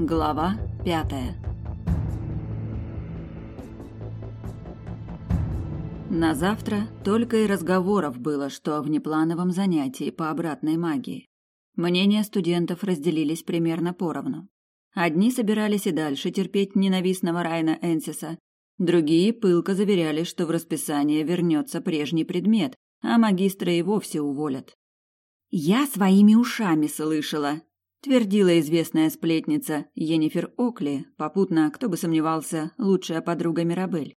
Глава пятая На завтра только и разговоров было, что о внеплановом занятии по обратной магии. Мнения студентов разделились примерно поровну. Одни собирались и дальше терпеть ненавистного Райна Энсиса, другие пылко заверяли, что в расписание вернется прежний предмет, а магистра и вовсе уволят. «Я своими ушами слышала», — твердила известная сплетница Енифер Окли, попутно, кто бы сомневался, лучшая подруга Мирабель.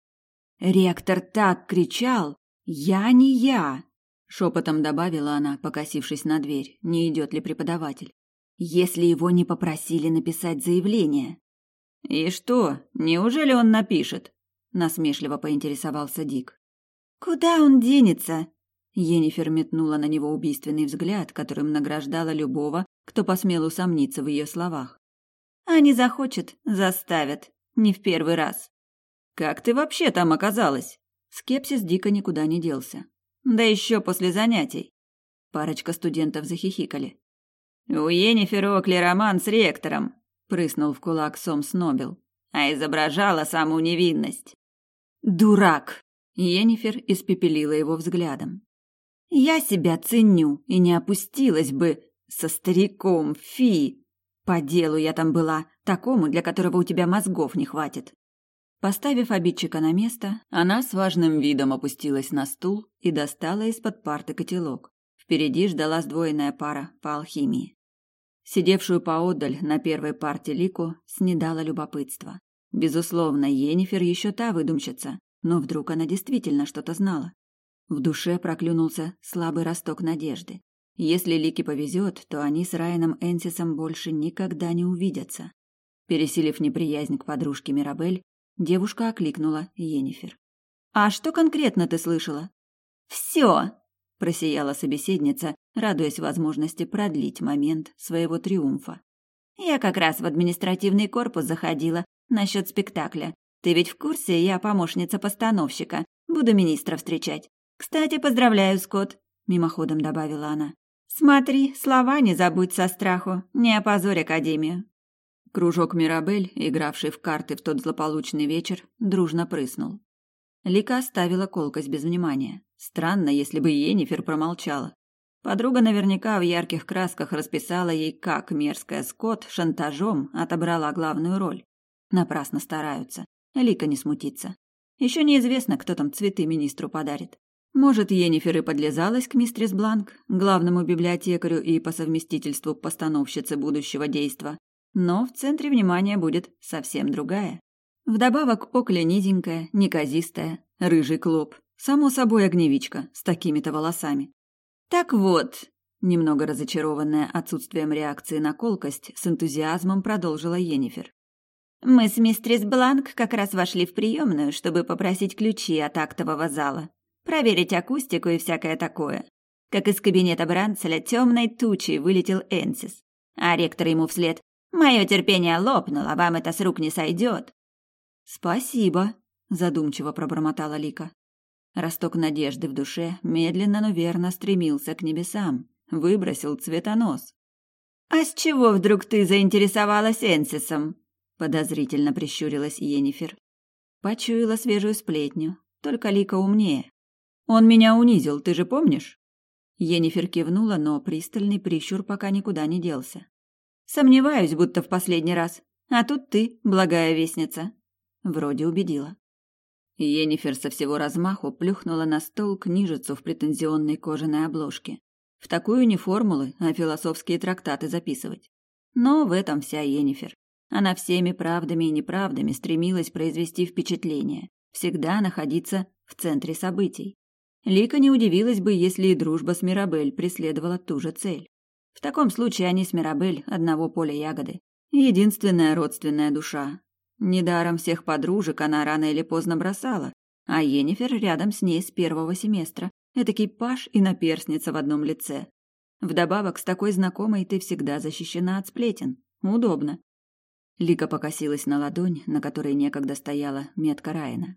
«Ректор так кричал! Я не я!» — шепотом добавила она, покосившись на дверь, не идет ли преподаватель. «Если его не попросили написать заявление». «И что, неужели он напишет?» — насмешливо поинтересовался Дик. «Куда он денется?» Енифер метнула на него убийственный взгляд, которым награждала любого, кто посмел усомниться в ее словах. «А не захочет, заставят. Не в первый раз». «Как ты вообще там оказалась?» Скепсис дико никуда не делся. «Да еще после занятий». Парочка студентов захихикали. «У Енифер Окли роман с ректором», — прыснул в кулак Сом Снобел, «а изображала саму невинность». «Дурак!» — Енифер испепелила его взглядом. Я себя ценю и не опустилась бы со стариком, фи. По делу я там была, такому, для которого у тебя мозгов не хватит. Поставив обидчика на место, она с важным видом опустилась на стул и достала из-под парты котелок. Впереди ждала сдвоенная пара по алхимии. Сидевшую поодаль на первой парте Лику снедало любопытство. Безусловно, Енифер еще та выдумщица, но вдруг она действительно что-то знала. В душе проклюнулся слабый росток надежды. Если Лике повезет, то они с Райаном Энсисом больше никогда не увидятся. Пересилив неприязнь к подружке Мирабель, девушка окликнула Енифер. «А что конкретно ты слышала?» «Все!» – просияла собеседница, радуясь возможности продлить момент своего триумфа. «Я как раз в административный корпус заходила насчет спектакля. Ты ведь в курсе, я помощница постановщика. Буду министра встречать. «Кстати, поздравляю, Скотт», — мимоходом добавила она. «Смотри, слова не забудь со страху, не опозорь Академию». Кружок Мирабель, игравший в карты в тот злополучный вечер, дружно прыснул. Лика оставила колкость без внимания. Странно, если бы Енифер промолчала. Подруга наверняка в ярких красках расписала ей, как мерзкая Скотт шантажом отобрала главную роль. Напрасно стараются. Лика не смутится. Еще неизвестно, кто там цветы министру подарит. Может, Енифер и подлезалась к мистерис Бланк, главному библиотекарю и по совместительству постановщице будущего действа, но в центре внимания будет совсем другая. Вдобавок Окля низенькая, неказистая, рыжий клоп, само собой огневичка с такими-то волосами. Так вот, немного разочарованная отсутствием реакции на колкость, с энтузиазмом продолжила Енифер. Мы с мистерис Бланк как раз вошли в приемную, чтобы попросить ключи от актового зала проверить акустику и всякое такое. Как из кабинета Бранцеля темной тучей вылетел Энсис, а ректор ему вслед «Мое терпение лопнуло, вам это с рук не сойдет». «Спасибо», — задумчиво пробормотала Лика. Росток надежды в душе медленно, но верно стремился к небесам, выбросил цветонос. «А с чего вдруг ты заинтересовалась Энсисом?» — подозрительно прищурилась Енифер. Почуяла свежую сплетню, только Лика умнее. Он меня унизил, ты же помнишь? Енифер кивнула, но пристальный прищур пока никуда не делся. Сомневаюсь, будто в последний раз. А тут ты, благая вестница. Вроде убедила. Енифер со всего размаху плюхнула на стол книжицу в претензионной кожаной обложке. В такую не формулы, а философские трактаты записывать. Но в этом вся Енифер. Она всеми правдами и неправдами стремилась произвести впечатление, всегда находиться в центре событий. Лика не удивилась бы, если и дружба с Мирабель преследовала ту же цель. В таком случае они с Мирабель одного поля ягоды. Единственная родственная душа. Недаром всех подружек она рано или поздно бросала, а Енифер рядом с ней с первого семестра. Этакий паш и наперсница в одном лице. Вдобавок, с такой знакомой ты всегда защищена от сплетен. Удобно. Лика покосилась на ладонь, на которой некогда стояла метка Райана.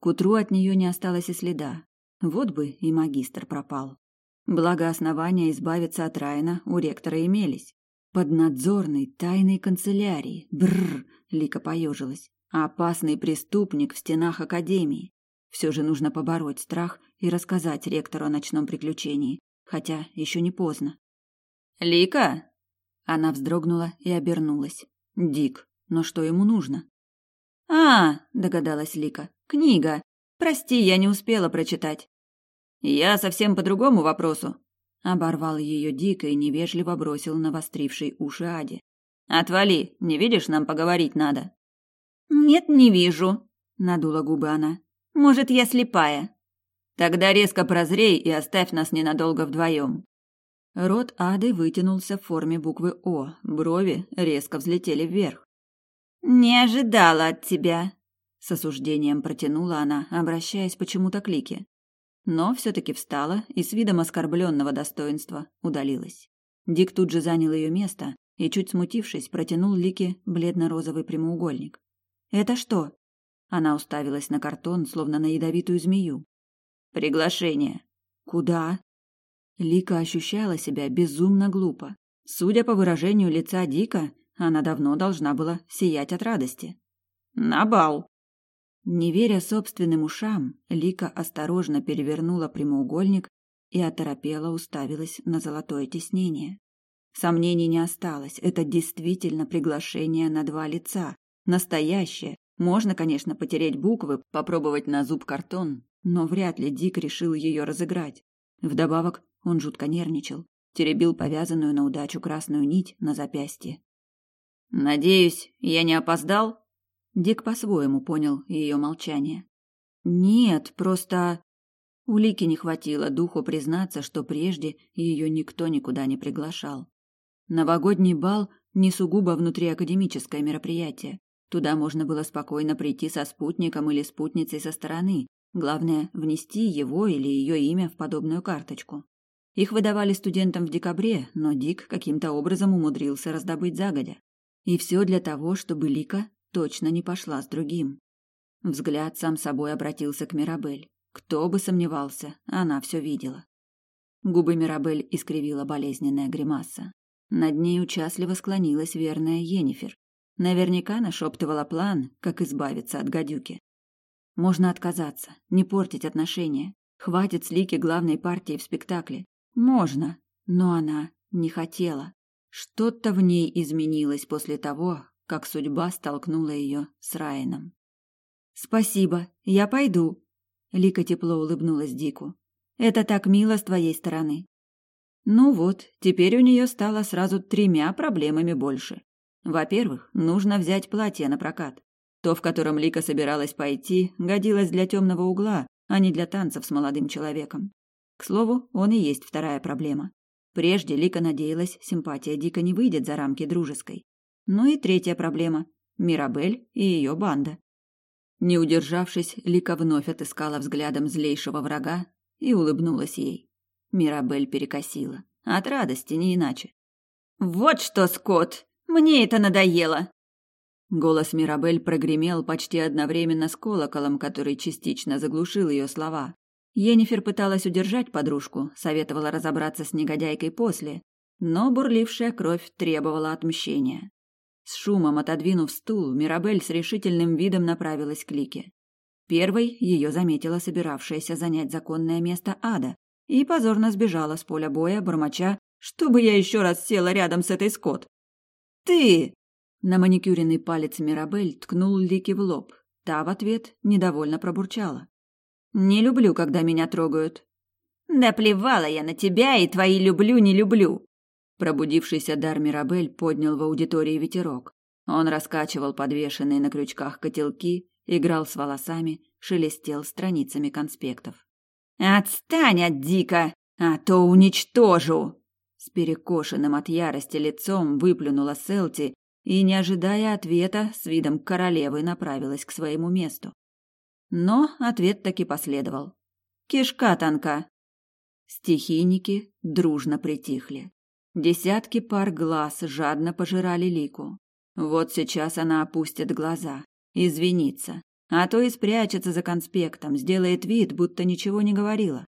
К утру от нее не осталось и следа, вот бы и магистр пропал. Благо основания избавиться от Райна у ректора имелись. поднадзорной тайной канцелярии. Бррр, Лика поежилась. Опасный преступник в стенах академии. Все же нужно побороть страх и рассказать ректору о ночном приключении, хотя еще не поздно. Лика, она вздрогнула и обернулась. Дик, но что ему нужно? А, догадалась Лика. Книга. Прости, я не успела прочитать. Я совсем по другому вопросу. Оборвал ее дико и невежливо бросил на востривший уши Ади. Отвали, не видишь, нам поговорить надо. Нет, не вижу, надула губы она. Может, я слепая. Тогда резко прозрей и оставь нас ненадолго вдвоем. Рот Ады вытянулся в форме буквы О, брови резко взлетели вверх. Не ожидала от тебя, с осуждением протянула она, обращаясь почему-то к Лике. Но все-таки встала и с видом оскорбленного достоинства удалилась. Дик тут же занял ее место и, чуть смутившись, протянул Лике бледно-розовый прямоугольник. «Это что?» Она уставилась на картон, словно на ядовитую змею. «Приглашение». «Куда?» Лика ощущала себя безумно глупо. Судя по выражению лица Дика, она давно должна была сиять от радости. «На бал», не веря собственным ушам, Лика осторожно перевернула прямоугольник и оторопела уставилась на золотое тиснение. Сомнений не осталось, это действительно приглашение на два лица. Настоящее. Можно, конечно, потереть буквы, попробовать на зуб картон, но вряд ли Дик решил ее разыграть. Вдобавок, он жутко нервничал, теребил повязанную на удачу красную нить на запястье. «Надеюсь, я не опоздал?» Дик по-своему понял ее молчание. Нет, просто у Лики не хватило духу признаться, что прежде ее никто никуда не приглашал. Новогодний бал не сугубо внутриакадемическое мероприятие. Туда можно было спокойно прийти со спутником или спутницей со стороны. Главное внести его или ее имя в подобную карточку. Их выдавали студентам в декабре, но Дик каким-то образом умудрился раздобыть загодя. И все для того, чтобы Лика точно не пошла с другим. Взгляд сам собой обратился к Мирабель. Кто бы сомневался, она все видела. Губы Мирабель искривила болезненная гримаса. Над ней участливо склонилась верная Енифер. Наверняка нашептывала план, как избавиться от гадюки. Можно отказаться, не портить отношения. Хватит с Лики главной партии в спектакле. Можно, но она не хотела. Что-то в ней изменилось после того, как судьба столкнула ее с Райаном. «Спасибо, я пойду», — Лика тепло улыбнулась Дику. «Это так мило с твоей стороны». Ну вот, теперь у нее стало сразу тремя проблемами больше. Во-первых, нужно взять платье на прокат. То, в котором Лика собиралась пойти, годилось для темного угла, а не для танцев с молодым человеком. К слову, он и есть вторая проблема. Прежде Лика надеялась, симпатия Дика не выйдет за рамки дружеской. Ну и третья проблема – Мирабель и ее банда. Не удержавшись, Лика вновь отыскала взглядом злейшего врага и улыбнулась ей. Мирабель перекосила. От радости, не иначе. «Вот что, Скотт! Мне это надоело!» Голос Мирабель прогремел почти одновременно с колоколом, который частично заглушил ее слова. Енифер пыталась удержать подружку, советовала разобраться с негодяйкой после, но бурлившая кровь требовала отмщения. С шумом отодвинув стул, Мирабель с решительным видом направилась к Лике. Первой ее заметила собиравшаяся занять законное место Ада и позорно сбежала с поля боя, бормоча, чтобы я еще раз села рядом с этой скот. «Ты!» На маникюренный палец Мирабель ткнул Лике в лоб. Та в ответ недовольно пробурчала. «Не люблю, когда меня трогают». «Да плевала я на тебя и твои люблю-не люблю!» Пробудившийся дар Мирабель поднял в аудитории ветерок. Он раскачивал подвешенные на крючках котелки, играл с волосами, шелестел страницами конспектов. «Отстань от Дика, а то уничтожу!» С перекошенным от ярости лицом выплюнула Селти и, не ожидая ответа, с видом королевы направилась к своему месту. Но ответ таки последовал. «Кишка тонка!» Стихийники дружно притихли. Десятки пар глаз жадно пожирали Лику. Вот сейчас она опустит глаза, извинится, а то и спрячется за конспектом, сделает вид, будто ничего не говорила.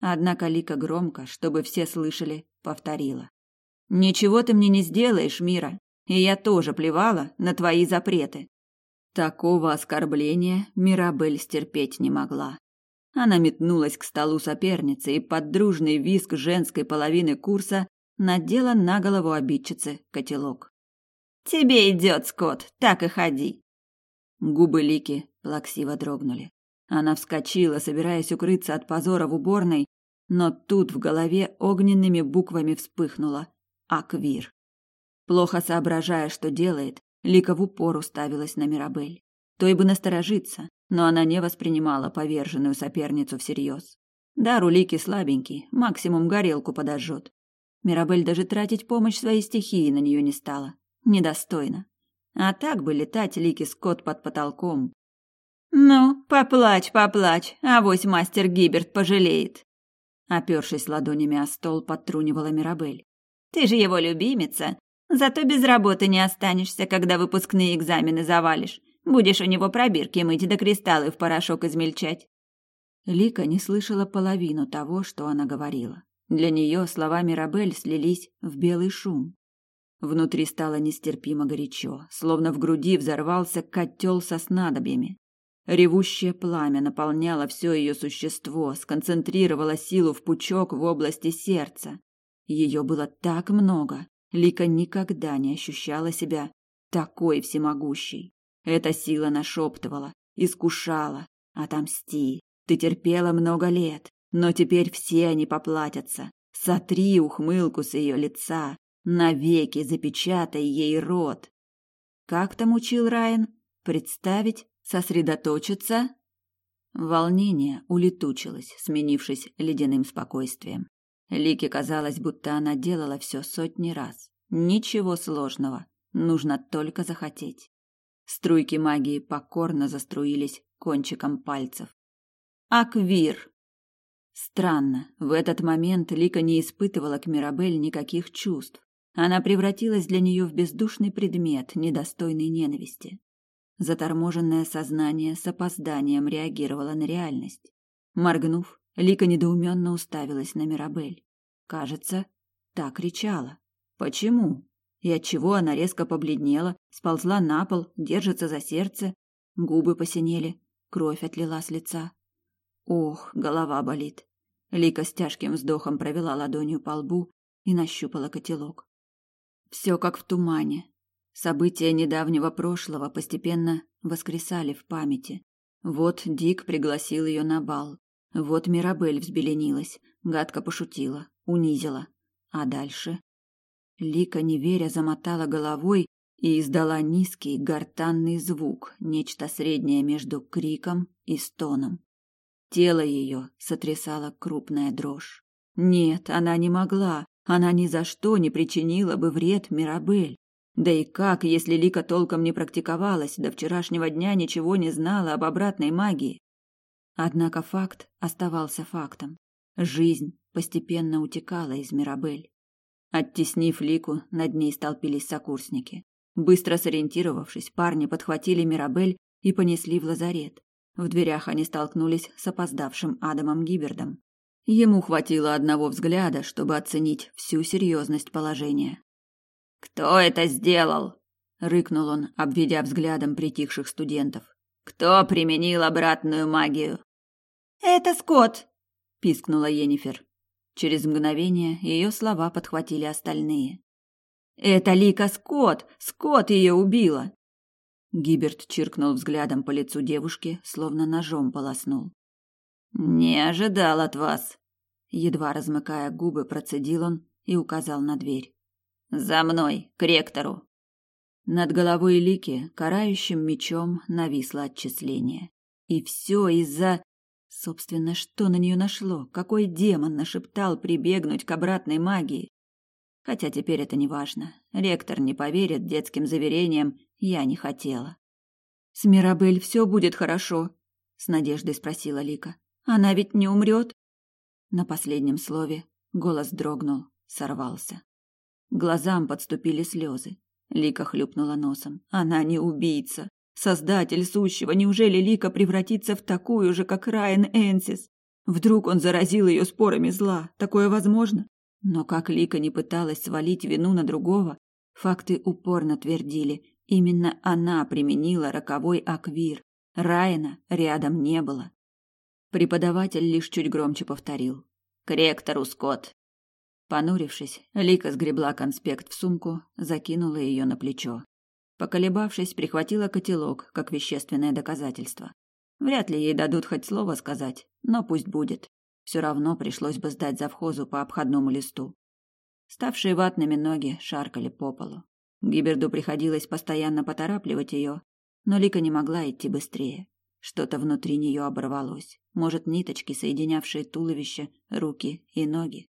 Однако Лика громко, чтобы все слышали, повторила. Ничего ты мне не сделаешь, Мира, и я тоже плевала на твои запреты. Такого оскорбления Мирабель стерпеть не могла. Она метнулась к столу соперницы и под дружный визг женской половины курса надела на голову обидчицы котелок. «Тебе идет, Скотт, так и ходи!» Губы Лики плаксиво дрогнули. Она вскочила, собираясь укрыться от позора в уборной, но тут в голове огненными буквами вспыхнуло «Аквир». Плохо соображая, что делает, Лика в упор уставилась на Мирабель. То и бы насторожиться, но она не воспринимала поверженную соперницу всерьез. Дар у Лики слабенький, максимум горелку подожжет. Мирабель даже тратить помощь своей стихии на нее не стала. Недостойно. А так бы летать Лики Скотт под потолком. «Ну, поплачь, поплачь, авось мастер Гиберт пожалеет», Опершись ладонями о стол, подтрунивала Мирабель. «Ты же его любимица. Зато без работы не останешься, когда выпускные экзамены завалишь. Будешь у него пробирки мыть да кристаллы в порошок измельчать». Лика не слышала половину того, что она говорила. Для нее слова Мирабель слились в белый шум. Внутри стало нестерпимо горячо, словно в груди взорвался котел со снадобьями. Ревущее пламя наполняло все ее существо, сконцентрировало силу в пучок в области сердца. Ее было так много, Лика никогда не ощущала себя такой всемогущей. Эта сила нашептывала, искушала. Отомсти. Ты терпела много лет, но теперь все они поплатятся. Сотри ухмылку с ее лица, навеки запечатай ей рот. Как там учил Райан? Представить, сосредоточиться. Волнение улетучилось, сменившись ледяным спокойствием. Лике казалось, будто она делала все сотни раз. Ничего сложного, нужно только захотеть. Струйки магии покорно заструились кончиком пальцев. Аквир. Странно, в этот момент Лика не испытывала к Мирабель никаких чувств. Она превратилась для нее в бездушный предмет, недостойный ненависти. Заторможенное сознание с опозданием реагировало на реальность. Моргнув, Лика недоуменно уставилась на Мирабель. Кажется, та кричала. Почему? И отчего она резко побледнела, сползла на пол, держится за сердце, губы посинели, кровь отлила с лица. Ох, голова болит. Лика с тяжким вздохом провела ладонью по лбу и нащупала котелок. Все как в тумане, События недавнего прошлого постепенно воскресали в памяти. Вот Дик пригласил ее на бал. Вот Мирабель взбеленилась, гадко пошутила, унизила. А дальше? Лика, не веря, замотала головой и издала низкий гортанный звук, нечто среднее между криком и стоном. Тело ее сотрясала крупная дрожь. Нет, она не могла, она ни за что не причинила бы вред Мирабель. Да и как, если Лика толком не практиковалась, до вчерашнего дня ничего не знала об обратной магии? Однако факт оставался фактом. Жизнь постепенно утекала из Мирабель. Оттеснив Лику, над ней столпились сокурсники. Быстро сориентировавшись, парни подхватили Мирабель и понесли в лазарет. В дверях они столкнулись с опоздавшим Адамом Гибердом. Ему хватило одного взгляда, чтобы оценить всю серьезность положения. Кто это сделал? рыкнул он, обведя взглядом притихших студентов. Кто применил обратную магию? Это Скотт, пискнула Енифер. Через мгновение ее слова подхватили остальные. Это Лика Скотт, Скотт ее убила. Гиберт чиркнул взглядом по лицу девушки, словно ножом полоснул. Не ожидал от вас, едва размыкая губы, процедил он и указал на дверь. За мной, к ректору. Над головой Лики карающим мечом нависло отчисление. И все из-за... Собственно, что на нее нашло? Какой демон нашептал прибегнуть к обратной магии? Хотя теперь это не важно. Ректор не поверит детским заверениям, я не хотела. «С Мирабель все будет хорошо?» — с надеждой спросила Лика. «Она ведь не умрет?» На последнем слове голос дрогнул, сорвался. Глазам подступили слезы. Лика хлюпнула носом. Она не убийца. Создатель сущего. Неужели Лика превратится в такую же, как Райан Энсис? Вдруг он заразил ее спорами зла? Такое возможно? Но как Лика не пыталась свалить вину на другого, факты упорно твердили, именно она применила роковой аквир. Райана рядом не было. Преподаватель лишь чуть громче повторил. «К ректору, Скотт!» Понурившись, Лика сгребла конспект в сумку, закинула ее на плечо. Поколебавшись, прихватила котелок, как вещественное доказательство. Вряд ли ей дадут хоть слово сказать, но пусть будет. Все равно пришлось бы сдать завхозу по обходному листу. Ставшие ватными ноги шаркали по полу. Гиберду приходилось постоянно поторапливать ее, но Лика не могла идти быстрее. Что-то внутри нее оборвалось. Может, ниточки, соединявшие туловище, руки и ноги.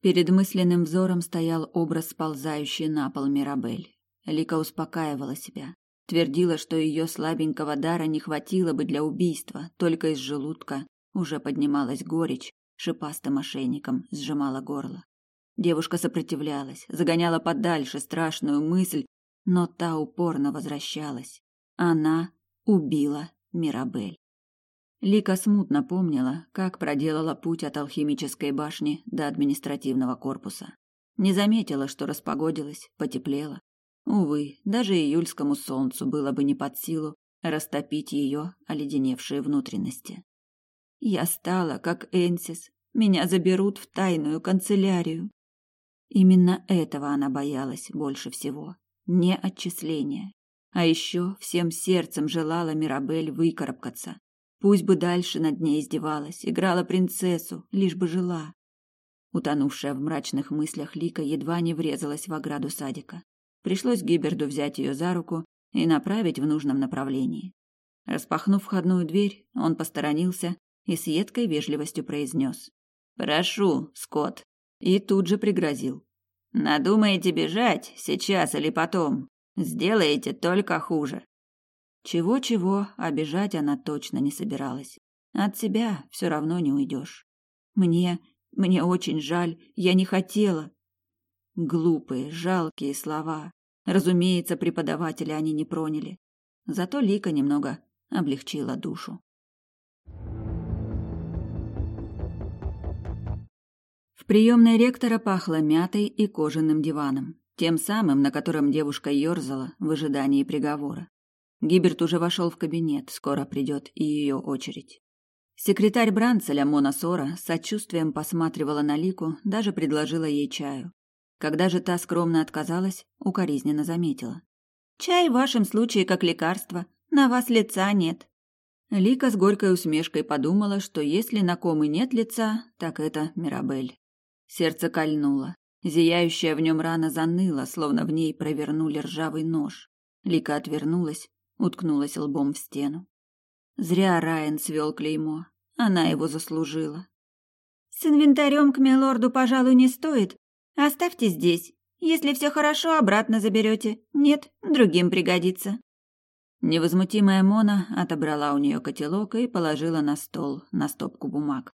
Перед мысленным взором стоял образ сползающий на пол Мирабель. Лика успокаивала себя. Твердила, что ее слабенького дара не хватило бы для убийства, только из желудка уже поднималась горечь, шипастым ошейником сжимала горло. Девушка сопротивлялась, загоняла подальше страшную мысль, но та упорно возвращалась. Она убила Мирабель. Лика смутно помнила, как проделала путь от алхимической башни до административного корпуса. Не заметила, что распогодилось, потеплело. Увы, даже июльскому солнцу было бы не под силу растопить ее оледеневшие внутренности. Я стала, как Энсис, меня заберут в тайную канцелярию. Именно этого она боялась больше всего. Не отчисления. А еще всем сердцем желала Мирабель выкарабкаться, Пусть бы дальше над ней издевалась, играла принцессу, лишь бы жила. Утонувшая в мрачных мыслях Лика едва не врезалась в ограду садика. Пришлось Гиберду взять ее за руку и направить в нужном направлении. Распахнув входную дверь, он посторонился и с едкой вежливостью произнес. «Прошу, Скотт!» И тут же пригрозил. «Надумаете бежать, сейчас или потом? Сделаете только хуже!» Чего-чего, обижать она точно не собиралась. От себя все равно не уйдешь. Мне, мне очень жаль, я не хотела. Глупые, жалкие слова. Разумеется, преподавателя они не проняли. Зато Лика немного облегчила душу. В приемной ректора пахло мятой и кожаным диваном, тем самым, на котором девушка ерзала в ожидании приговора. Гиберт уже вошел в кабинет, скоро придет и ее очередь. Секретарь Бранцеля Мона Сора с сочувствием посматривала на Лику, даже предложила ей чаю. Когда же та скромно отказалась, укоризненно заметила. «Чай в вашем случае как лекарство, на вас лица нет». Лика с горькой усмешкой подумала, что если на ком и нет лица, так это Мирабель. Сердце кольнуло. Зияющая в нем рана заныла, словно в ней провернули ржавый нож. Лика отвернулась, уткнулась лбом в стену. Зря Райан свел клеймо. Она его заслужила. С инвентарем к милорду, пожалуй, не стоит. Оставьте здесь. Если все хорошо, обратно заберете. Нет, другим пригодится. Невозмутимая Мона отобрала у нее котелок и положила на стол, на стопку бумаг.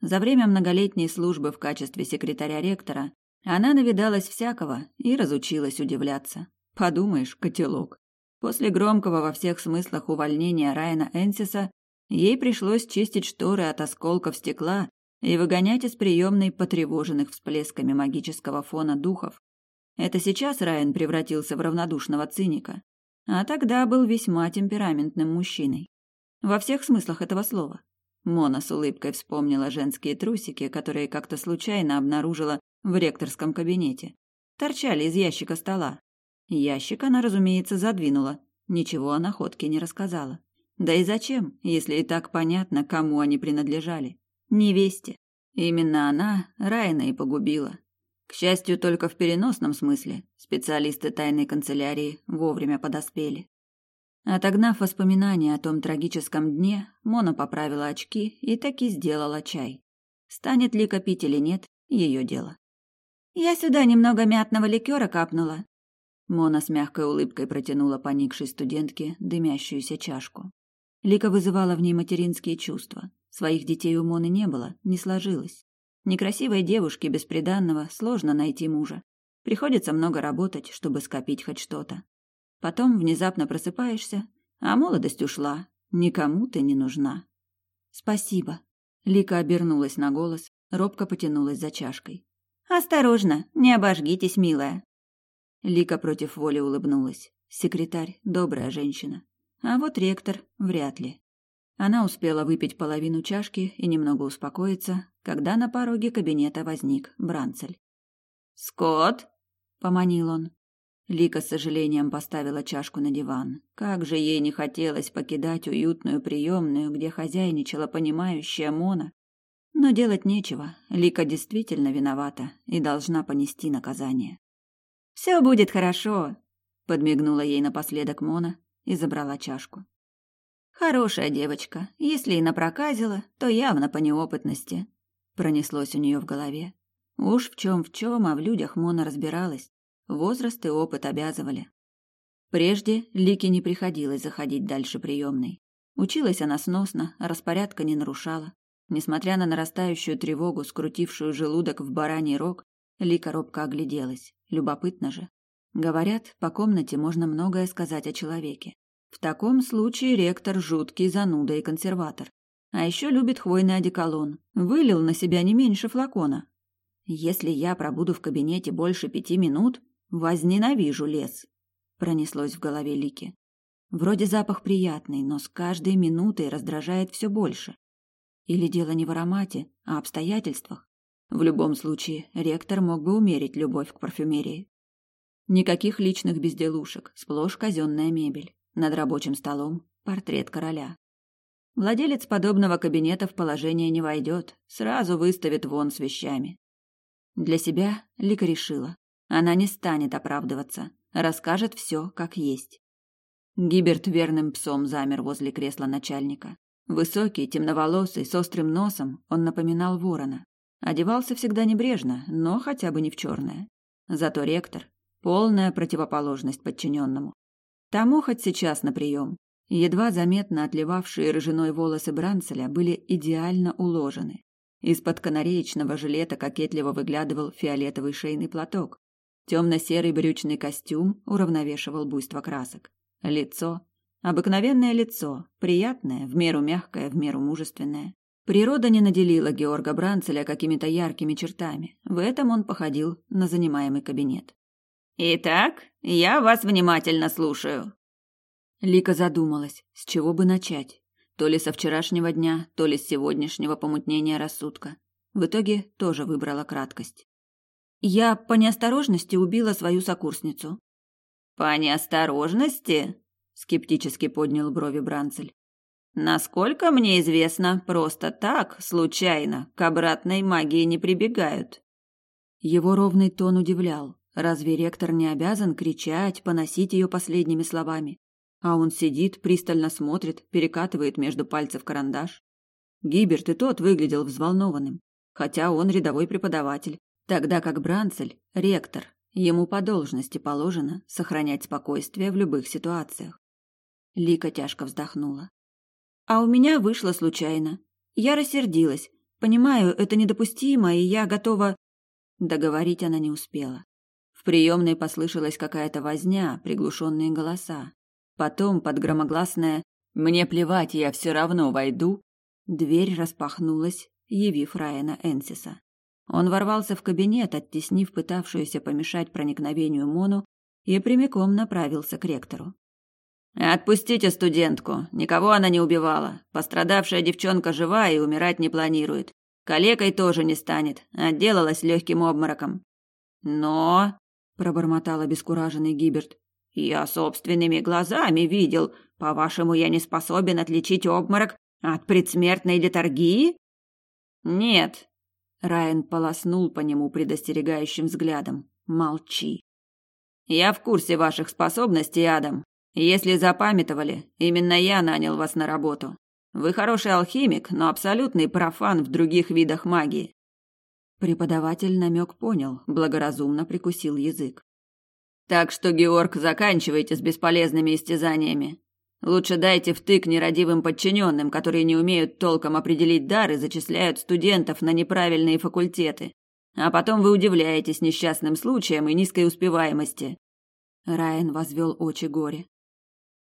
За время многолетней службы в качестве секретаря ректора она навидалась всякого и разучилась удивляться. Подумаешь, котелок. После громкого во всех смыслах увольнения Райана Энсиса ей пришлось чистить шторы от осколков стекла и выгонять из приемной потревоженных всплесками магического фона духов. Это сейчас Райан превратился в равнодушного циника, а тогда был весьма темпераментным мужчиной. Во всех смыслах этого слова. Мона с улыбкой вспомнила женские трусики, которые как-то случайно обнаружила в ректорском кабинете. Торчали из ящика стола. Ящик она, разумеется, задвинула. Ничего о находке не рассказала. Да и зачем, если и так понятно, кому они принадлежали? Невесте. Именно она Райна и погубила. К счастью, только в переносном смысле. Специалисты тайной канцелярии вовремя подоспели. Отогнав воспоминания о том трагическом дне, Мона поправила очки и таки сделала чай. Станет ли копить или нет, ее дело. «Я сюда немного мятного ликера капнула. Мона с мягкой улыбкой протянула поникшей студентке дымящуюся чашку. Лика вызывала в ней материнские чувства. Своих детей у Моны не было, не сложилось. Некрасивой девушке без приданного сложно найти мужа. Приходится много работать, чтобы скопить хоть что-то. Потом внезапно просыпаешься, а молодость ушла. Никому ты не нужна. Спасибо. Лика обернулась на голос, робко потянулась за чашкой. Осторожно, не обожгитесь, милая. Лика против воли улыбнулась. Секретарь добрая женщина. А вот ректор вряд ли. Она успела выпить половину чашки и немного успокоиться, когда на пороге кабинета возник Бранцель. «Скотт!» — поманил он. Лика с сожалением поставила чашку на диван. Как же ей не хотелось покидать уютную приемную, где хозяйничала понимающая Мона. Но делать нечего. Лика действительно виновата и должна понести наказание. «Все будет хорошо», — подмигнула ей напоследок Мона и забрала чашку. Хорошая девочка. Если и напроказила, то явно по неопытности. Пронеслось у нее в голове. Уж в чем в чем, а в людях Мона разбиралась. Возраст и опыт обязывали. Прежде Лике не приходилось заходить дальше приемной. Училась она сносно, распорядка не нарушала. Несмотря на нарастающую тревогу, скрутившую желудок в бараний рог, Лика робко огляделась. Любопытно же. Говорят, по комнате можно многое сказать о человеке. В таком случае ректор жуткий зануда и консерватор. А еще любит хвойный одеколон. Вылил на себя не меньше флакона. Если я пробуду в кабинете больше пяти минут, возненавижу лес. Пронеслось в голове Лики. Вроде запах приятный, но с каждой минутой раздражает все больше. Или дело не в аромате, а обстоятельствах. В любом случае, ректор мог бы умерить любовь к парфюмерии. Никаких личных безделушек, сплошь казенная мебель. Над рабочим столом портрет короля. Владелец подобного кабинета в положение не войдет, сразу выставит вон с вещами. Для себя Лика решила. Она не станет оправдываться, расскажет все, как есть. Гиберт верным псом замер возле кресла начальника. Высокий, темноволосый, с острым носом, он напоминал ворона. Одевался всегда небрежно, но хотя бы не в черное. Зато ректор – полная противоположность подчиненному. Тому хоть сейчас на прием. Едва заметно отливавшие рыжиной волосы Бранцеля были идеально уложены. Из-под канареечного жилета кокетливо выглядывал фиолетовый шейный платок. Темно-серый брючный костюм уравновешивал буйство красок. Лицо. Обыкновенное лицо, приятное, в меру мягкое, в меру мужественное. Природа не наделила Георга Бранцеля какими-то яркими чертами. В этом он походил на занимаемый кабинет. Итак, я вас внимательно слушаю. Лика задумалась, с чего бы начать. То ли со вчерашнего дня, то ли с сегодняшнего помутнения рассудка. В итоге тоже выбрала краткость. Я по неосторожности убила свою сокурсницу. По неосторожности? скептически поднял брови Бранцель. Насколько мне известно, просто так, случайно, к обратной магии не прибегают. Его ровный тон удивлял. Разве ректор не обязан кричать, поносить ее последними словами? А он сидит, пристально смотрит, перекатывает между пальцев карандаш. Гиберт и тот выглядел взволнованным, хотя он рядовой преподаватель, тогда как Бранцель – ректор. Ему по должности положено сохранять спокойствие в любых ситуациях. Лика тяжко вздохнула. А у меня вышло случайно. Я рассердилась. Понимаю, это недопустимо, и я готова... Договорить она не успела. В приемной послышалась какая-то возня, приглушенные голоса. Потом под громогласное «Мне плевать, я все равно войду» дверь распахнулась, явив Райана Энсиса. Он ворвался в кабинет, оттеснив пытавшуюся помешать проникновению Мону, и прямиком направился к ректору. «Отпустите студентку. Никого она не убивала. Пострадавшая девчонка жива и умирать не планирует. Калекой тоже не станет. Отделалась легким обмороком. Но пробормотал обескураженный Гиберт. Я собственными глазами видел. По-вашему, я не способен отличить обморок от предсмертной летаргии? Нет. Райан полоснул по нему предостерегающим взглядом. Молчи. Я в курсе ваших способностей, Адам. Если запамятовали, именно я нанял вас на работу. Вы хороший алхимик, но абсолютный профан в других видах магии. Преподаватель намек понял, благоразумно прикусил язык. Так что, Георг, заканчивайте с бесполезными истязаниями. Лучше дайте втык нерадивым подчиненным, которые не умеют толком определить дар и зачисляют студентов на неправильные факультеты. А потом вы удивляетесь несчастным случаям и низкой успеваемости. Райан возвел очи горе.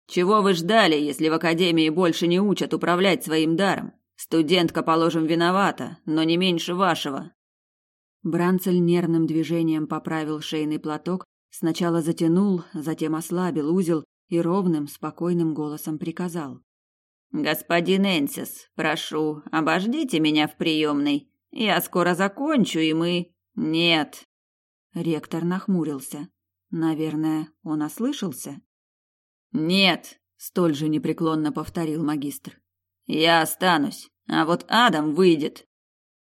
Чего вы ждали, если в академии больше не учат управлять своим даром? Студентка, положим, виновата, но не меньше вашего. Бранцель нервным движением поправил шейный платок, сначала затянул, затем ослабил узел и ровным, спокойным голосом приказал. «Господин Энсис, прошу, обождите меня в приемной. Я скоро закончу, и мы...» «Нет!» Ректор нахмурился. Наверное, он ослышался? «Нет!» — столь же непреклонно повторил магистр. «Я останусь, а вот Адам выйдет!»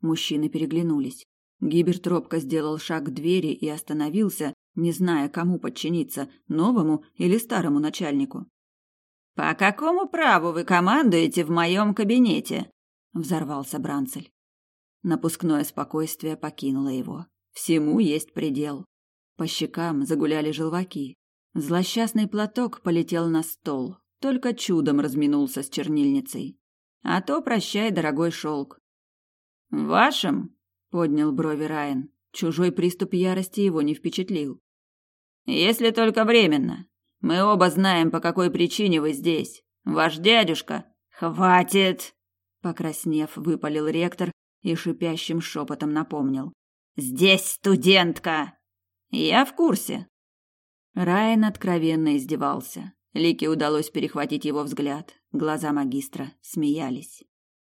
Мужчины переглянулись. Гиберт робко сделал шаг к двери и остановился, не зная, кому подчиниться, новому или старому начальнику. «По какому праву вы командуете в моем кабинете?» — взорвался Бранцель. Напускное спокойствие покинуло его. Всему есть предел. По щекам загуляли желваки. Злосчастный платок полетел на стол, только чудом разминулся с чернильницей. А то прощай, дорогой шелк. «Вашим?» — поднял брови Райан. Чужой приступ ярости его не впечатлил. «Если только временно. Мы оба знаем, по какой причине вы здесь. Ваш дядюшка...» «Хватит!» Покраснев, выпалил ректор и шипящим шепотом напомнил. «Здесь студентка!» «Я в курсе». Райан откровенно издевался. Лике удалось перехватить его взгляд. Глаза магистра смеялись.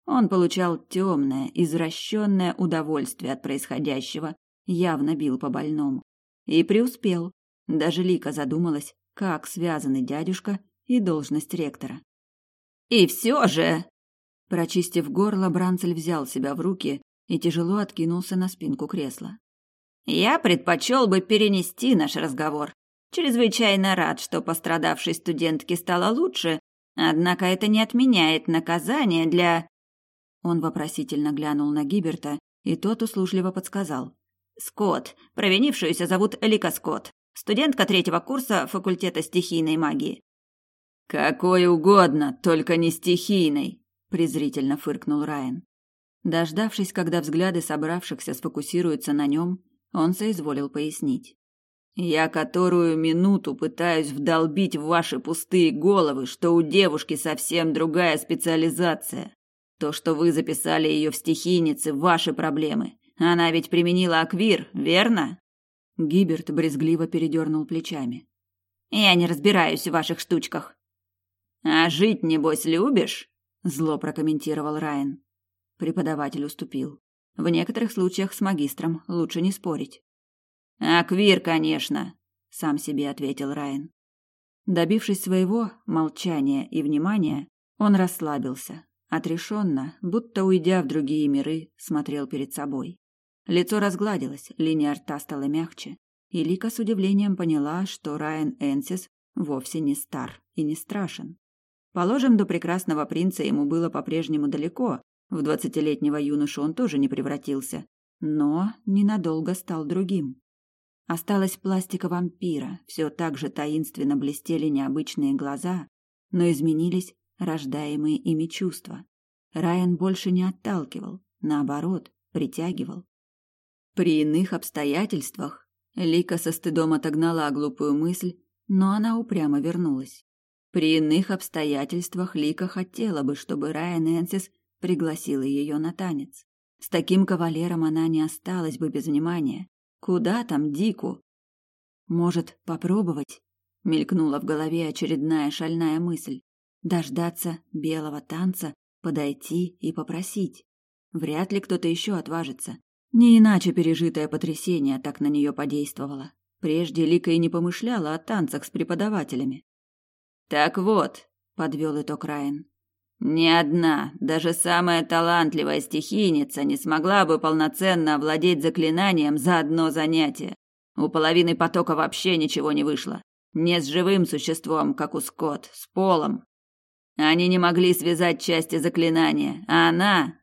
Он получал темное, извращенное удовольствие от происходящего, явно бил по больному. И преуспел. Даже Лика задумалась, как связаны дядюшка и должность ректора. «И все же...» Прочистив горло, Бранцель взял себя в руки и тяжело откинулся на спинку кресла. «Я предпочел бы перенести наш разговор. Чрезвычайно рад, что пострадавшей студентке стало лучше, однако это не отменяет наказание для...» Он вопросительно глянул на Гиберта, и тот услужливо подсказал. «Скотт. Провинившуюся зовут Лика Скотт. Студентка третьего курса факультета стихийной магии». «Какой угодно, только не стихийной», — презрительно фыркнул Райан. Дождавшись, когда взгляды собравшихся сфокусируются на нем, он соизволил пояснить. Я которую минуту пытаюсь вдолбить в ваши пустые головы, что у девушки совсем другая специализация. То, что вы записали ее в стихийнице, ваши проблемы. Она ведь применила аквир, верно? Гиберт брезгливо передернул плечами. Я не разбираюсь в ваших штучках. А жить небось любишь? Зло прокомментировал Райан. Преподаватель уступил. В некоторых случаях с магистром лучше не спорить. Аквир, конечно, сам себе ответил Райан. Добившись своего молчания и внимания, он расслабился, отрешенно, будто уйдя в другие миры, смотрел перед собой. Лицо разгладилось, линия рта стала мягче, и Лика с удивлением поняла, что Райан Энсис вовсе не стар и не страшен. Положим, до прекрасного принца ему было по-прежнему далеко, в двадцатилетнего юношу он тоже не превратился, но ненадолго стал другим. Осталась пластика вампира, все так же таинственно блестели необычные глаза, но изменились рождаемые ими чувства. Райан больше не отталкивал, наоборот, притягивал. При иных обстоятельствах Лика со стыдом отогнала глупую мысль, но она упрямо вернулась. При иных обстоятельствах Лика хотела бы, чтобы Райан Энсис пригласила ее на танец. С таким кавалером она не осталась бы без внимания. Куда там Дику? Может, попробовать? Мелькнула в голове очередная шальная мысль. Дождаться белого танца, подойти и попросить. Вряд ли кто-то еще отважится. Не иначе пережитое потрясение так на нее подействовало. Прежде Лика и не помышляла о танцах с преподавателями. «Так вот», — подвел итог Райан, ни одна, даже самая талантливая стихийница не смогла бы полноценно овладеть заклинанием за одно занятие. У половины потока вообще ничего не вышло. Не с живым существом, как у Скотт, с полом. Они не могли связать части заклинания, а она,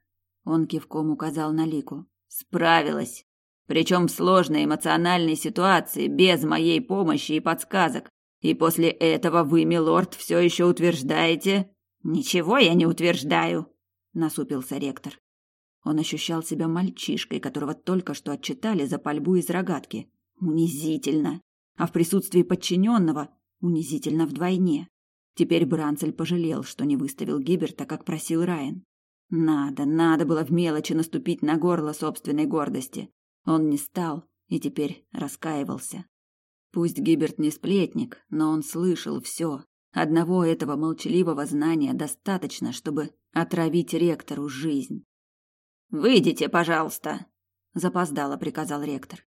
он кивком указал на Лику, справилась. Причем в сложной эмоциональной ситуации, без моей помощи и подсказок. И после этого вы, милорд, все еще утверждаете, Ничего я не утверждаю, насупился ректор. Он ощущал себя мальчишкой, которого только что отчитали за пальбу из рогатки. Унизительно. А в присутствии подчиненного унизительно вдвойне. Теперь Бранцель пожалел, что не выставил Гиберта, как просил Райан. Надо, надо было в мелочи наступить на горло собственной гордости. Он не стал и теперь раскаивался. Пусть Гиберт не сплетник, но он слышал все. Одного этого молчаливого знания достаточно, чтобы отравить ректору жизнь. «Выйдите, пожалуйста!» – запоздало приказал ректор.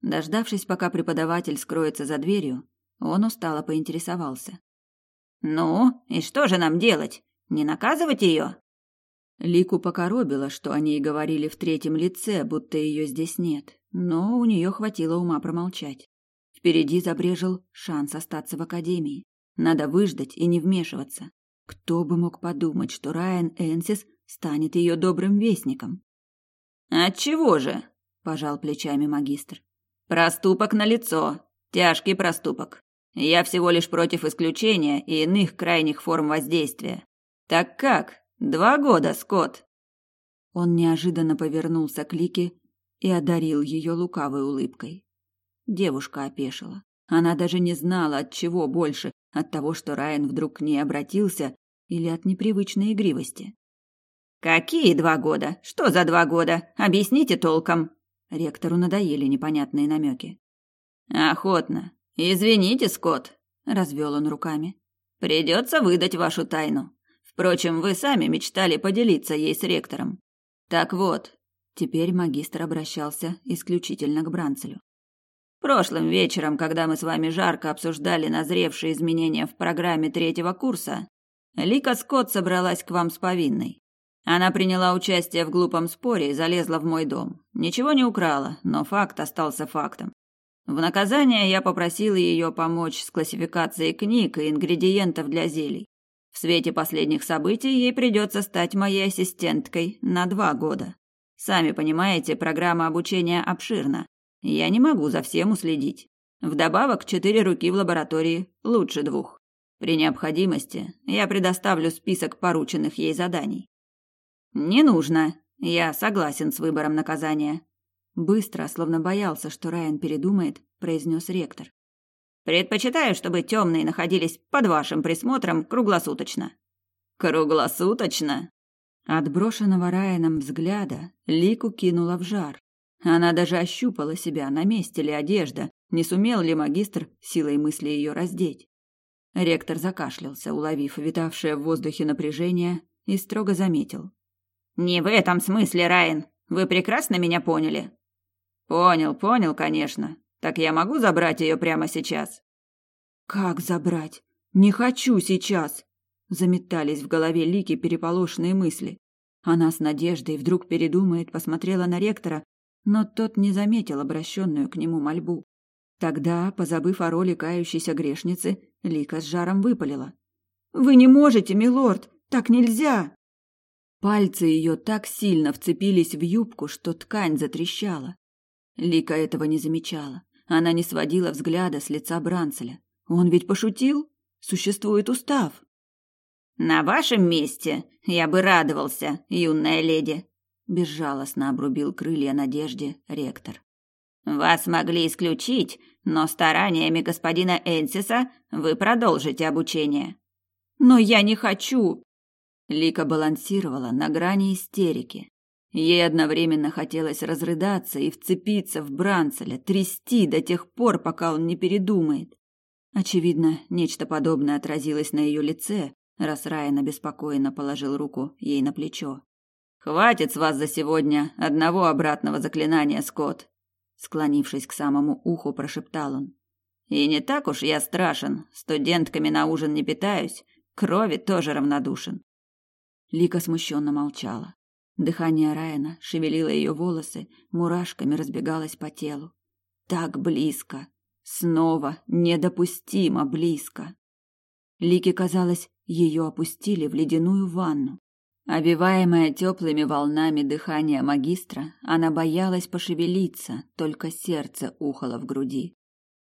Дождавшись, пока преподаватель скроется за дверью, он устало поинтересовался. «Ну, и что же нам делать? Не наказывать ее?» Лику покоробило, что о ней говорили в третьем лице, будто ее здесь нет, но у нее хватило ума промолчать. Впереди забрежил шанс остаться в академии. Надо выждать и не вмешиваться. Кто бы мог подумать, что Райан Энсис станет ее добрым вестником? «Отчего же?» – пожал плечами магистр. «Проступок на лицо, тяжкий проступок. Я всего лишь против исключения и иных крайних форм воздействия. Так как? Два года, Скотт!» Он неожиданно повернулся к Лике и одарил ее лукавой улыбкой. Девушка опешила. Она даже не знала, от чего больше, от того, что Райан вдруг к ней обратился, или от непривычной игривости. «Какие два года? Что за два года? Объясните толком!» Ректору надоели непонятные намеки. «Охотно. Извините, Скотт», — развел он руками. «Придется выдать вашу тайну. Впрочем, вы сами мечтали поделиться ей с ректором. Так вот, теперь магистр обращался исключительно к Бранцелю. Прошлым вечером, когда мы с вами жарко обсуждали назревшие изменения в программе третьего курса, Лика Скотт собралась к вам с повинной. Она приняла участие в глупом споре и залезла в мой дом. Ничего не украла, но факт остался фактом. В наказание я попросил ее помочь с классификацией книг и ингредиентов для зелий. В свете последних событий ей придется стать моей ассистенткой на два года. Сами понимаете, программа обучения обширна. Я не могу за всем уследить. Вдобавок, четыре руки в лаборатории лучше двух. При необходимости я предоставлю список порученных ей заданий. Не нужно. Я согласен с выбором наказания. Быстро, словно боялся, что Райан передумает, произнес ректор. Предпочитаю, чтобы темные находились под вашим присмотром круглосуточно. Круглосуточно? От брошенного Райаном взгляда Лику кинула в жар. Она даже ощупала себя, на месте ли одежда, не сумел ли магистр силой мысли ее раздеть. Ректор закашлялся, уловив витавшее в воздухе напряжение, и строго заметил. «Не в этом смысле, Райан. Вы прекрасно меня поняли?» «Понял, понял, конечно. Так я могу забрать ее прямо сейчас?» «Как забрать? Не хочу сейчас!» Заметались в голове Лики переполошенные мысли. Она с надеждой вдруг передумает, посмотрела на ректора но тот не заметил обращенную к нему мольбу. Тогда, позабыв о роли кающейся грешницы, Лика с жаром выпалила. «Вы не можете, милорд! Так нельзя!» Пальцы ее так сильно вцепились в юбку, что ткань затрещала. Лика этого не замечала. Она не сводила взгляда с лица Бранцеля. Он ведь пошутил? Существует устав. «На вашем месте я бы радовался, юная леди», безжалостно обрубил крылья надежде ректор. Вас могли исключить, но стараниями господина Энсиса вы продолжите обучение. Но я не хочу. Лика балансировала на грани истерики. Ей одновременно хотелось разрыдаться и вцепиться в Бранцеля, трясти до тех пор, пока он не передумает. Очевидно, нечто подобное отразилось на ее лице, раз Райан обеспокоенно положил руку ей на плечо. Хватит с вас за сегодня одного обратного заклинания, Скотт, склонившись к самому уху, прошептал он. И не так уж я страшен, студентками на ужин не питаюсь, крови тоже равнодушен. Лика смущенно молчала. Дыхание Райана шевелило ее волосы, мурашками разбегалось по телу. Так близко, снова недопустимо близко. Лике казалось, ее опустили в ледяную ванну. Обиваемая теплыми волнами дыхания магистра, она боялась пошевелиться, только сердце ухало в груди.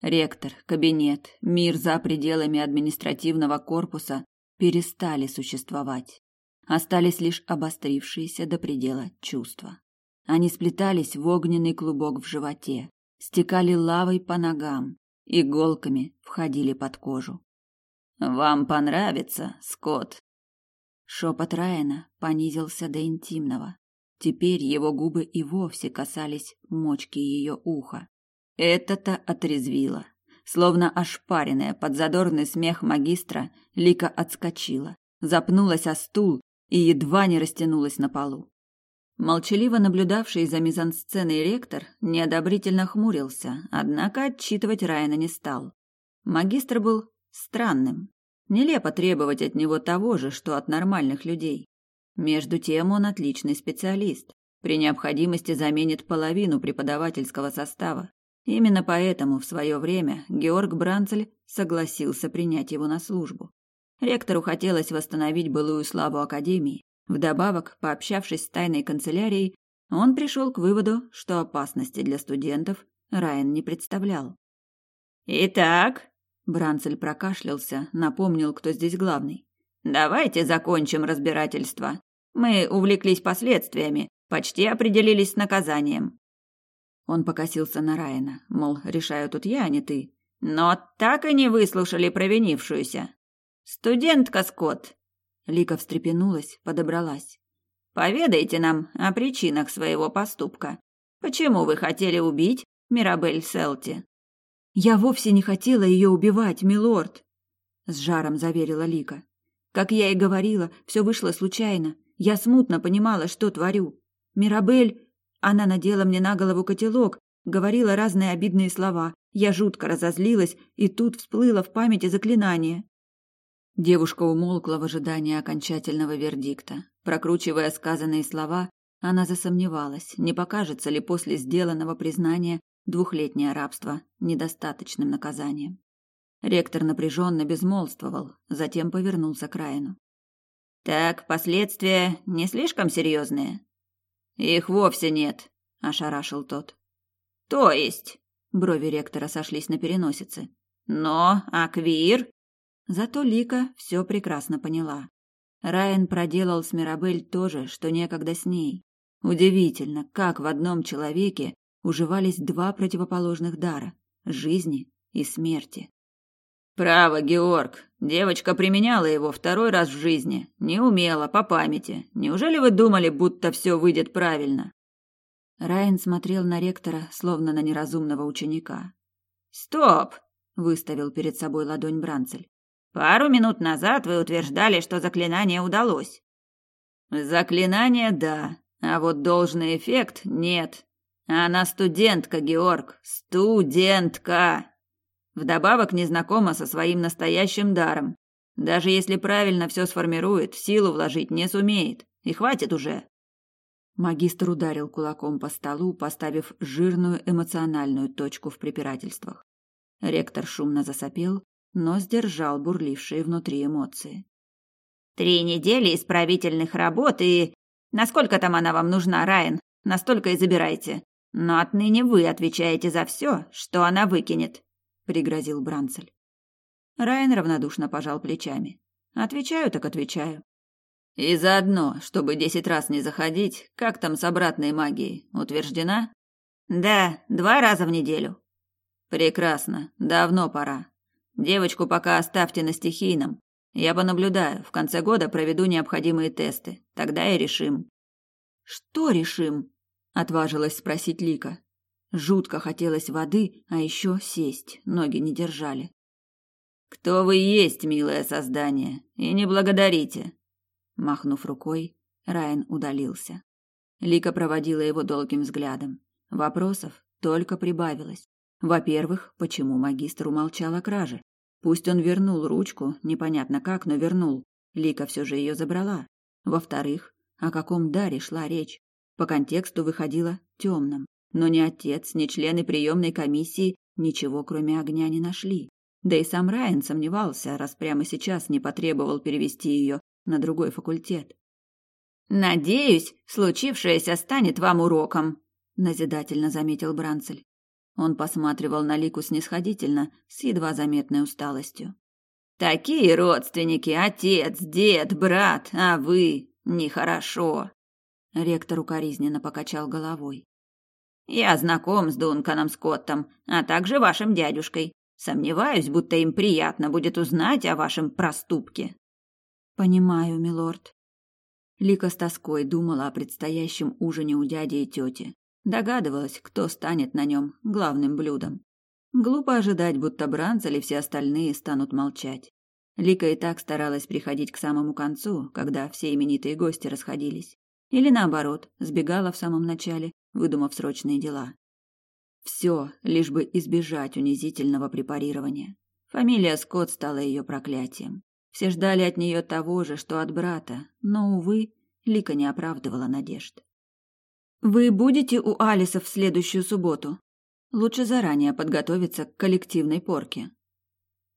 Ректор, кабинет, мир за пределами административного корпуса перестали существовать. Остались лишь обострившиеся до предела чувства. Они сплетались в огненный клубок в животе, стекали лавой по ногам, иголками входили под кожу. «Вам понравится, Скотт», Шепот Райана понизился до интимного. Теперь его губы и вовсе касались мочки ее уха. Это-то отрезвило. Словно ошпаренная под задорный смех магистра, Лика отскочила, запнулась о стул и едва не растянулась на полу. Молчаливо наблюдавший за мизансценой ректор неодобрительно хмурился, однако отчитывать Райана не стал. Магистр был странным. Нелепо требовать от него того же, что от нормальных людей. Между тем он отличный специалист. При необходимости заменит половину преподавательского состава. Именно поэтому в свое время Георг Бранцель согласился принять его на службу. Ректору хотелось восстановить былую славу Академии. Вдобавок, пообщавшись с тайной канцелярией, он пришел к выводу, что опасности для студентов Райан не представлял. «Итак», — Бранцель прокашлялся, напомнил, кто здесь главный, «давайте закончим разбирательство. Мы увлеклись последствиями, почти определились с наказанием. Он покосился на Райана, мол, решаю тут я, а не ты. Но так и не выслушали провинившуюся. Студентка Скотт. Лика встрепенулась, подобралась. Поведайте нам о причинах своего поступка. Почему вы хотели убить Мирабель Селти? Я вовсе не хотела ее убивать, милорд, с жаром заверила Лика. Как я и говорила, все вышло случайно. Я смутно понимала, что творю. Мирабель она надела мне на голову котелок, говорила разные обидные слова. Я жутко разозлилась, и тут всплыло в памяти заклинание. Девушка умолкла в ожидании окончательного вердикта. Прокручивая сказанные слова, она засомневалась, не покажется ли после сделанного признания двухлетнее рабство недостаточным наказанием. Ректор напряженно безмолвствовал, затем повернулся к Райану. «Так, последствия не слишком серьезные?» Их вовсе нет, ошарашил тот. То есть? Брови ректора сошлись на переносице. Но Аквир? Зато Лика все прекрасно поняла. Райан проделал с Мирабель то же, что некогда с ней. Удивительно, как в одном человеке уживались два противоположных дара – жизни и смерти. Право, Георг. Девочка применяла его второй раз в жизни. Не умела, по памяти. Неужели вы думали, будто все выйдет правильно? Райан смотрел на ректора, словно на неразумного ученика. «Стоп!» — выставил перед собой ладонь Бранцель. «Пару минут назад вы утверждали, что заклинание удалось». «Заклинание — да, а вот должный эффект — нет. Она студентка, Георг, студентка!» Вдобавок не знакома со своим настоящим даром. Даже если правильно все сформирует, силу вложить не сумеет. И хватит уже. Магистр ударил кулаком по столу, поставив жирную эмоциональную точку в препирательствах. Ректор шумно засопел, но сдержал бурлившие внутри эмоции. «Три недели исправительных работ и... Насколько там она вам нужна, Райан? Настолько и забирайте. Но отныне вы отвечаете за все, что она выкинет пригрозил Бранцель. Райан равнодушно пожал плечами. Отвечаю так отвечаю. И заодно, чтобы десять раз не заходить, как там с обратной магией, утверждена? Да, два раза в неделю. Прекрасно, давно пора. Девочку пока оставьте на стихийном. Я понаблюдаю, в конце года проведу необходимые тесты. Тогда и решим. Что решим? отважилась спросить Лика. Жутко хотелось воды, а еще сесть, ноги не держали. Кто вы есть, милое создание, и не благодарите. Махнув рукой, Райан удалился. Лика проводила его долгим взглядом. Вопросов только прибавилось. Во-первых, почему магистр умолчал о краже? Пусть он вернул ручку, непонятно как, но вернул. Лика все же ее забрала. Во-вторых, о каком даре шла речь? По контексту выходило темном. Но ни отец, ни члены приемной комиссии ничего, кроме огня, не нашли. Да и сам Райан сомневался, раз прямо сейчас не потребовал перевести ее на другой факультет. «Надеюсь, случившееся станет вам уроком», — назидательно заметил Бранцель. Он посматривал на Лику снисходительно, с едва заметной усталостью. «Такие родственники, отец, дед, брат, а вы нехорошо!» Ректор укоризненно покачал головой. Я знаком с Дунканом Скоттом, а также вашим дядюшкой. Сомневаюсь, будто им приятно будет узнать о вашем проступке. Понимаю, милорд. Лика с тоской думала о предстоящем ужине у дяди и тети. Догадывалась, кто станет на нем главным блюдом. Глупо ожидать, будто Бранц или все остальные станут молчать. Лика и так старалась приходить к самому концу, когда все именитые гости расходились. Или наоборот, сбегала в самом начале, выдумав срочные дела. Все, лишь бы избежать унизительного препарирования. Фамилия Скотт стала ее проклятием. Все ждали от нее того же, что от брата, но, увы, Лика не оправдывала надежд. «Вы будете у Алиса в следующую субботу?» Лучше заранее подготовиться к коллективной порке.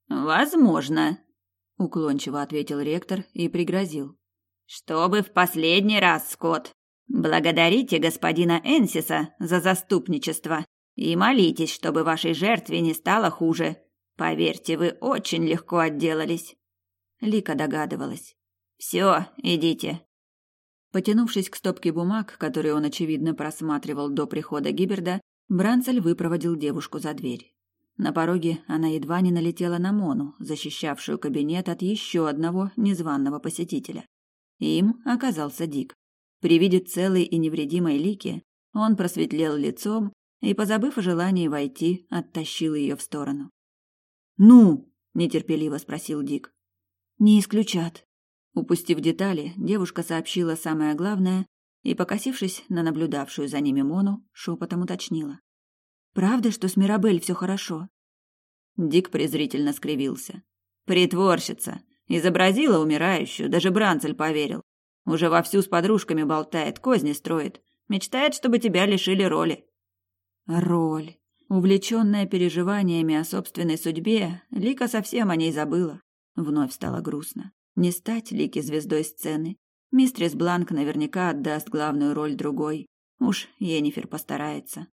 «Возможно», — уклончиво ответил ректор и пригрозил. «Чтобы в последний раз, Скотт, благодарите господина Энсиса за заступничество и молитесь, чтобы вашей жертве не стало хуже. Поверьте, вы очень легко отделались». Лика догадывалась. «Все, идите». Потянувшись к стопке бумаг, которые он, очевидно, просматривал до прихода Гиберда, Бранцель выпроводил девушку за дверь. На пороге она едва не налетела на Мону, защищавшую кабинет от еще одного незваного посетителя. Им оказался Дик. При виде целой и невредимой Лики он просветлел лицом и, позабыв о желании войти, оттащил ее в сторону. «Ну?» – нетерпеливо спросил Дик. «Не исключат». Упустив детали, девушка сообщила самое главное и, покосившись на наблюдавшую за ними Мону, шепотом уточнила. «Правда, что с Мирабель все хорошо?» Дик презрительно скривился. «Притворщица! Изобразила умирающую, даже Бранцель поверил. Уже вовсю с подружками болтает, козни строит. Мечтает, чтобы тебя лишили роли». Роль. Увлеченная переживаниями о собственной судьбе, Лика совсем о ней забыла. Вновь стало грустно. Не стать Лике звездой сцены, Мистрис Бланк наверняка отдаст главную роль другой. Уж Енифер постарается.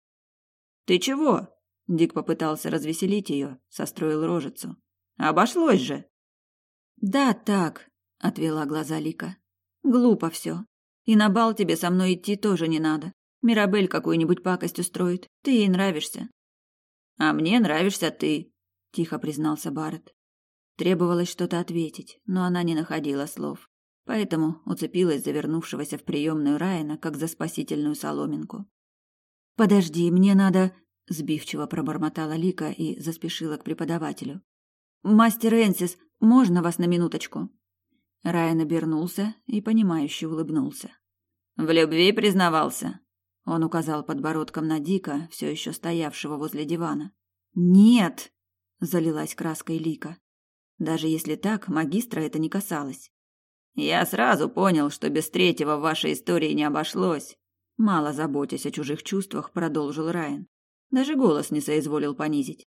«Ты чего?» Дик попытался развеселить ее, состроил рожицу. «Обошлось же!» «Да, так», — отвела глаза Лика. «Глупо все. И на бал тебе со мной идти тоже не надо. Мирабель какую-нибудь пакость устроит. Ты ей нравишься». «А мне нравишься ты», — тихо признался Барретт. Требовалось что-то ответить, но она не находила слов поэтому уцепилась за в приемную Райана, как за спасительную соломинку. «Подожди, мне надо...» — сбивчиво пробормотала Лика и заспешила к преподавателю. «Мастер Энсис, можно вас на минуточку?» Райан обернулся и, понимающе улыбнулся. «В любви признавался?» Он указал подбородком на Дика, все еще стоявшего возле дивана. «Нет!» — залилась краской Лика. Даже если так, магистра это не касалось. Я сразу понял, что без третьего в вашей истории не обошлось. Мало заботясь о чужих чувствах, продолжил Райан. Даже голос не соизволил понизить.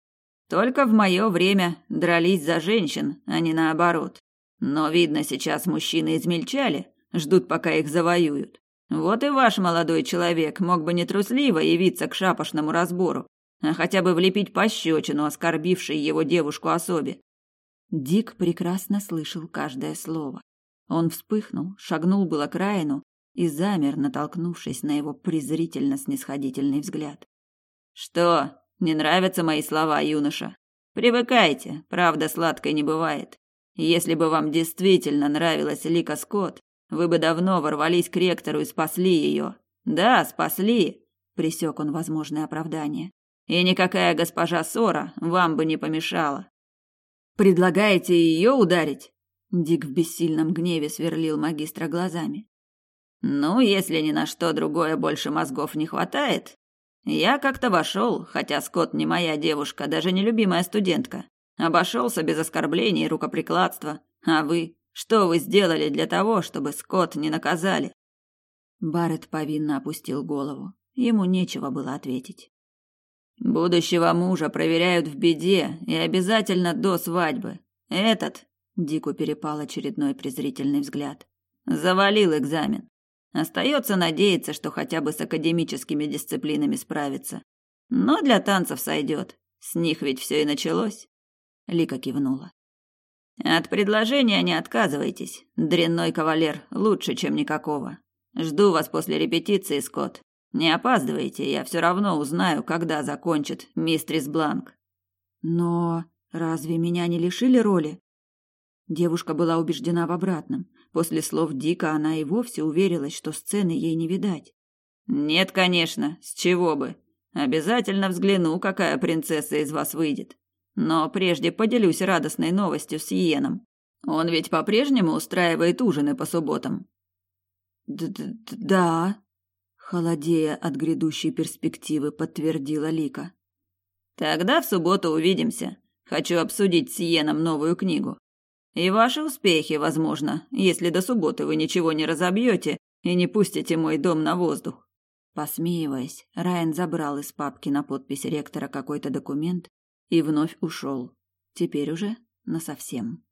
Только в мое время дрались за женщин, а не наоборот. Но, видно, сейчас мужчины измельчали, ждут, пока их завоюют. Вот и ваш молодой человек мог бы не трусливо явиться к шапошному разбору, а хотя бы влепить пощечину оскорбившей его девушку особе. Дик прекрасно слышал каждое слово. Он вспыхнул, шагнул было к Райану и замер, натолкнувшись на его презрительно-снисходительный взгляд. «Что, не нравятся мои слова, юноша? Привыкайте, правда сладкой не бывает. Если бы вам действительно нравилась Лика Скотт, вы бы давно ворвались к ректору и спасли ее. Да, спасли!» — присек он возможное оправдание. «И никакая госпожа Сора вам бы не помешала». «Предлагаете ее ударить?» Дик в бессильном гневе сверлил магистра глазами. Ну, если ни на что другое больше мозгов не хватает. Я как-то вошел, хотя Скотт не моя девушка, даже не любимая студентка. Обошелся без оскорблений и рукоприкладства. А вы? Что вы сделали для того, чтобы Скотт не наказали? Барретт повинно опустил голову. Ему нечего было ответить. Будущего мужа проверяют в беде и обязательно до свадьбы. Этот Дику перепал очередной презрительный взгляд. Завалил экзамен. Остается надеяться, что хотя бы с академическими дисциплинами справится. Но для танцев сойдет. С них ведь все и началось. Лика кивнула. От предложения не отказывайтесь. Дрянной кавалер лучше, чем никакого. Жду вас после репетиции, Скотт. Не опаздывайте, я все равно узнаю, когда закончит мистрис Бланк. Но разве меня не лишили роли? Девушка была убеждена в обратном. После слов Дика она и вовсе уверилась, что сцены ей не видать. Нет, конечно, с чего бы. Обязательно взгляну, какая принцесса из вас выйдет. Но прежде поделюсь радостной новостью с Йеном. Он ведь по-прежнему устраивает ужины по субботам. Д -д да, холодея от грядущей перспективы, подтвердила Лика. Тогда в субботу увидимся. Хочу обсудить с Йеном новую книгу. И ваши успехи, возможно, если до субботы вы ничего не разобьете и не пустите мой дом на воздух. Посмеиваясь, Райан забрал из папки на подпись ректора какой-то документ и вновь ушел. Теперь уже насовсем.